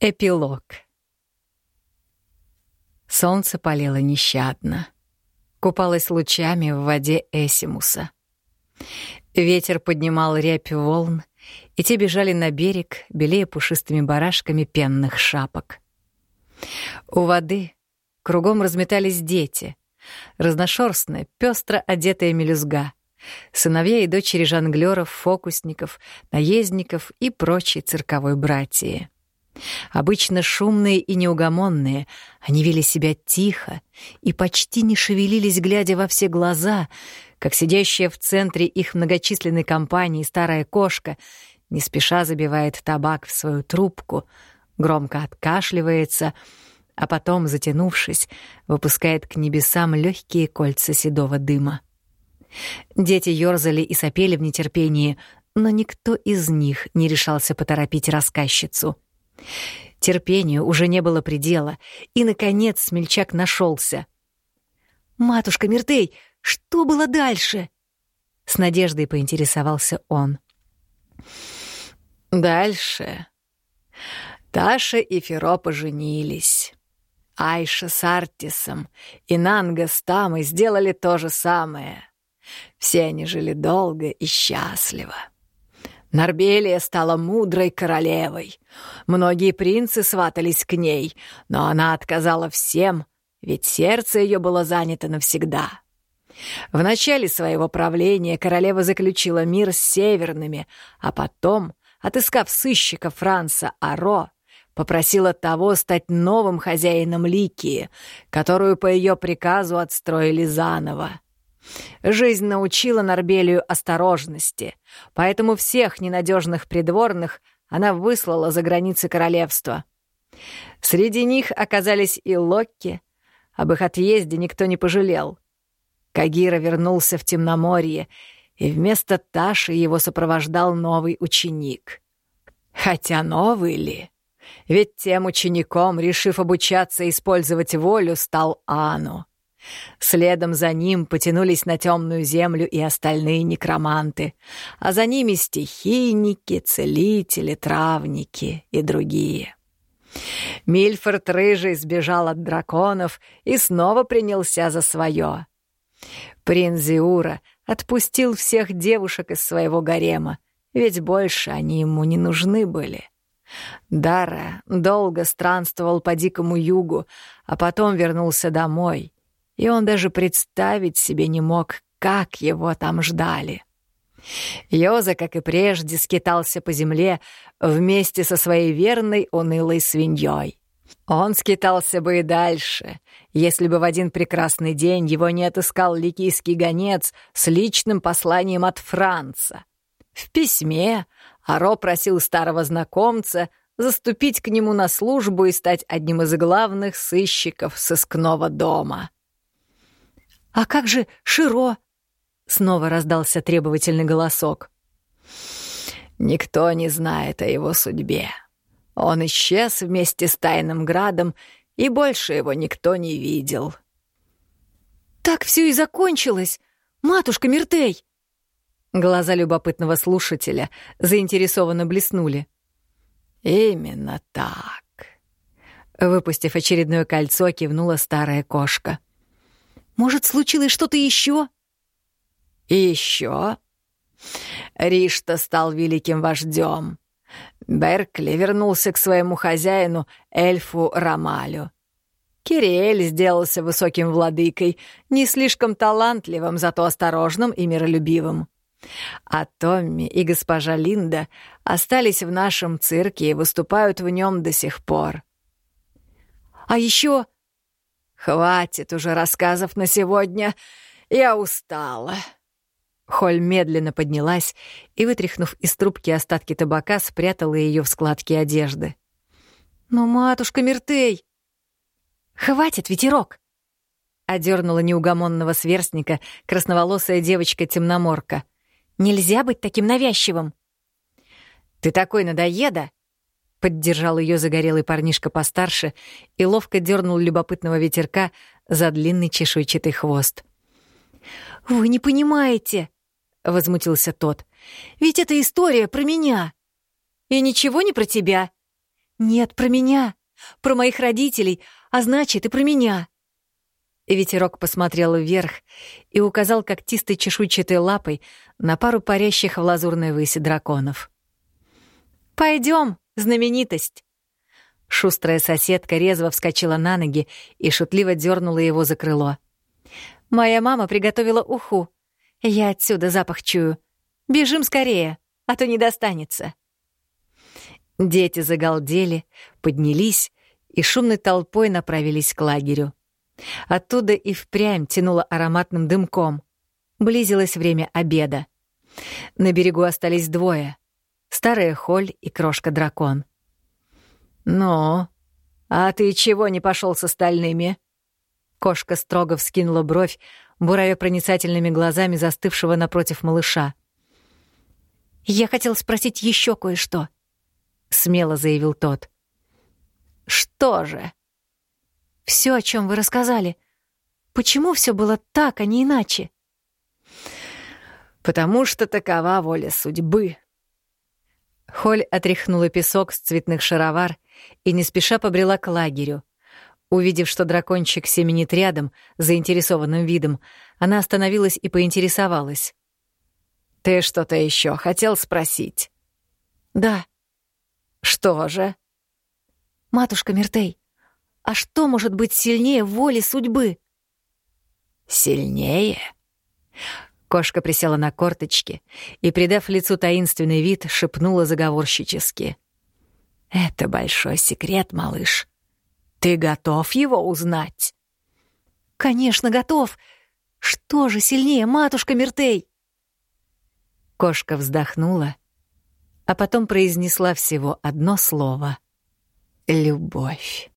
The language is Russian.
Эпилог. Солнце палило нещадно. Купалось лучами в воде Эсимуса. Ветер поднимал рябь волн, и те бежали на берег, белее пушистыми барашками пенных шапок. У воды кругом разметались дети, разношерстная, пестро одетая мелюзга, сыновья и дочери жонглёров, фокусников, наездников и прочей цирковой братьи. Обычно шумные и неугомонные, они вели себя тихо и почти не шевелились, глядя во все глаза, как сидящая в центре их многочисленной компании старая кошка не спеша забивает табак в свою трубку, громко откашливается, а потом, затянувшись, выпускает к небесам легкие кольца седого дыма. Дети ёрзали и сопели в нетерпении, но никто из них не решался поторопить рассказчицу — Терпению уже не было предела, и, наконец, смельчак нашелся. «Матушка Миртей, что было дальше?» С надеждой поинтересовался он. «Дальше. Таша и Феро поженились. Айша с Артисом и Нанга с Тамой сделали то же самое. Все они жили долго и счастливо». Нарбелия стала мудрой королевой. Многие принцы сватались к ней, но она отказала всем, ведь сердце ее было занято навсегда. В начале своего правления королева заключила мир с северными, а потом, отыскав сыщика Франца Аро, попросила того стать новым хозяином Ликии, которую по ее приказу отстроили заново. Жизнь научила Нарбелию осторожности, поэтому всех ненадежных придворных она выслала за границы королевства. Среди них оказались и Локки. Об их отъезде никто не пожалел. Кагира вернулся в Темноморье, и вместо Таши его сопровождал новый ученик. Хотя новый ли? Ведь тем учеником, решив обучаться использовать волю, стал Ану. Следом за ним потянулись на темную землю и остальные некроманты, а за ними стихийники, целители, травники и другие. Мильфорд Рыжий сбежал от драконов и снова принялся за свое. Принц Зиура отпустил всех девушек из своего гарема, ведь больше они ему не нужны были. Дара долго странствовал по дикому югу, а потом вернулся домой — и он даже представить себе не мог, как его там ждали. Йоза, как и прежде, скитался по земле вместе со своей верной унылой свиньей. Он скитался бы и дальше, если бы в один прекрасный день его не отыскал ликийский гонец с личным посланием от Франца. В письме Аро просил старого знакомца заступить к нему на службу и стать одним из главных сыщиков сыскного дома. «А как же Широ?» — снова раздался требовательный голосок. «Никто не знает о его судьбе. Он исчез вместе с Тайным Градом, и больше его никто не видел». «Так все и закончилось! Матушка Миртей!» Глаза любопытного слушателя заинтересованно блеснули. «Именно так!» Выпустив очередное кольцо, кивнула старая кошка. Может, случилось что-то еще? И еще? Ришта стал великим вождем. Беркли вернулся к своему хозяину, эльфу Рамалю. Кириэль сделался высоким владыкой, не слишком талантливым, зато осторожным и миролюбивым. А Томми и госпожа Линда остались в нашем цирке и выступают в нем до сих пор. А еще «Хватит уже рассказов на сегодня. Я устала». Холь медленно поднялась и, вытряхнув из трубки остатки табака, спрятала ее в складке одежды. «Но, матушка Миртей!» «Хватит, ветерок!» — одернула неугомонного сверстника красноволосая девочка-темноморка. «Нельзя быть таким навязчивым!» «Ты такой надоеда!» Поддержал ее загорелый парнишка постарше и ловко дернул любопытного ветерка за длинный чешуйчатый хвост. «Вы не понимаете!» — возмутился тот. «Ведь это история про меня. И ничего не про тебя. Нет, про меня. Про моих родителей, а значит и про меня. Ветерок посмотрел вверх и указал когтистой чешуйчатой лапой на пару парящих в лазурной выси драконов. «Пойдем, знаменитость!» Шустрая соседка резво вскочила на ноги и шутливо дернула его за крыло. «Моя мама приготовила уху. Я отсюда запах чую. Бежим скорее, а то не достанется». Дети загалдели, поднялись и шумной толпой направились к лагерю. Оттуда и впрямь тянуло ароматным дымком. Близилось время обеда. На берегу остались двое — старая Холь и крошка-дракон. «Ну, а ты чего не пошел с остальными?» Кошка строго вскинула бровь, буравя проницательными глазами застывшего напротив малыша. «Я хотел спросить еще кое-что», — смело заявил тот. «Что же?» Все, о чем вы рассказали. Почему все было так, а не иначе? Потому что такова воля судьбы. Холь отряхнула песок с цветных шаровар и не спеша побрела к лагерю. Увидев, что дракончик семенит рядом, заинтересованным видом, она остановилась и поинтересовалась. «Ты что-то еще хотел спросить?» «Да». «Что же?» «Матушка Мертей, а что может быть сильнее воли судьбы? Сильнее? Кошка присела на корточки и, придав лицу таинственный вид, шепнула заговорщически. «Это большой секрет, малыш. Ты готов его узнать?» «Конечно, готов. Что же сильнее, матушка Мертей?» Кошка вздохнула, а потом произнесла всего одно слово — «любовь».